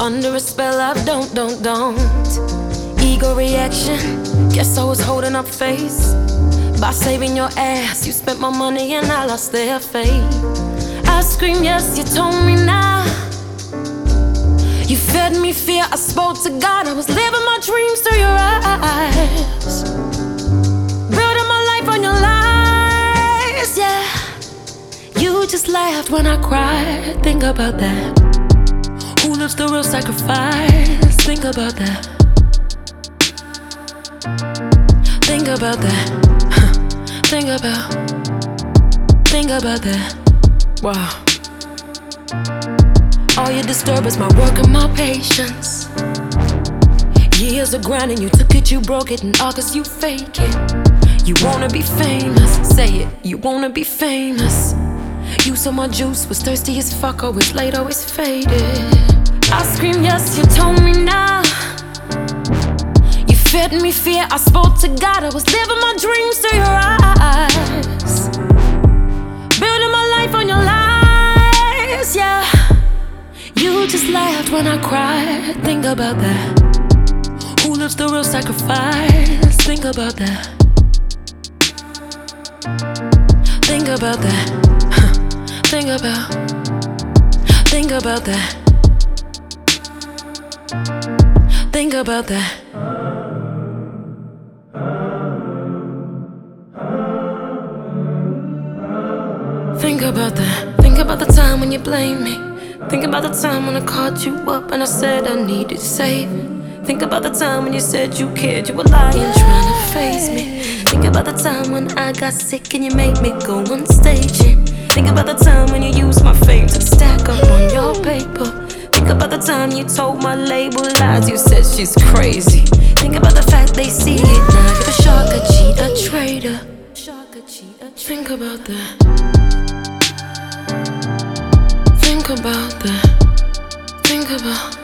under a spell of don't, don't, don't. Ego reaction, guess I was holding up face. By saving your ass, you spent my money and I lost their faith. I screamed, yes, you told me now. You fed me fear, I spoke to God. I was living my dreams through your eyes. Building my life on your lies, yeah. You just laughed when I cried. Think about that. Who lives the real sacrifice? Think about that. Think about that. Think about. Think about that. Wow. All you disturb is my work and my patience. Years of grinding, you took it, you broke it, and all cause you fake it. You wanna be famous, say it, you wanna be famous. You saw my juice, was thirsty as fuck, always late, always faded. I scream, yes, you told me now. Fed me fear, I spoke to God, I was living my dreams through your eyes. Building my life on your lies, yeah. You just laughed when I cried. Think about that. Who lives the real sacrifice? Think about that. Think about that. Think about. Think about that. Think about that. Think about that. Think about the time when you blamed me. Think about the time when I called you up and I said I needed saving. Think about the time when you said you cared, you were lying, trying to face me. Think about the time when I got sick and you made me go on stage. Think about the time when you used my fame to stack up on your paper. Think about the time you told my label lies, you said she's crazy. Think about the fact they see it now. Think about that. Think about that. Think about.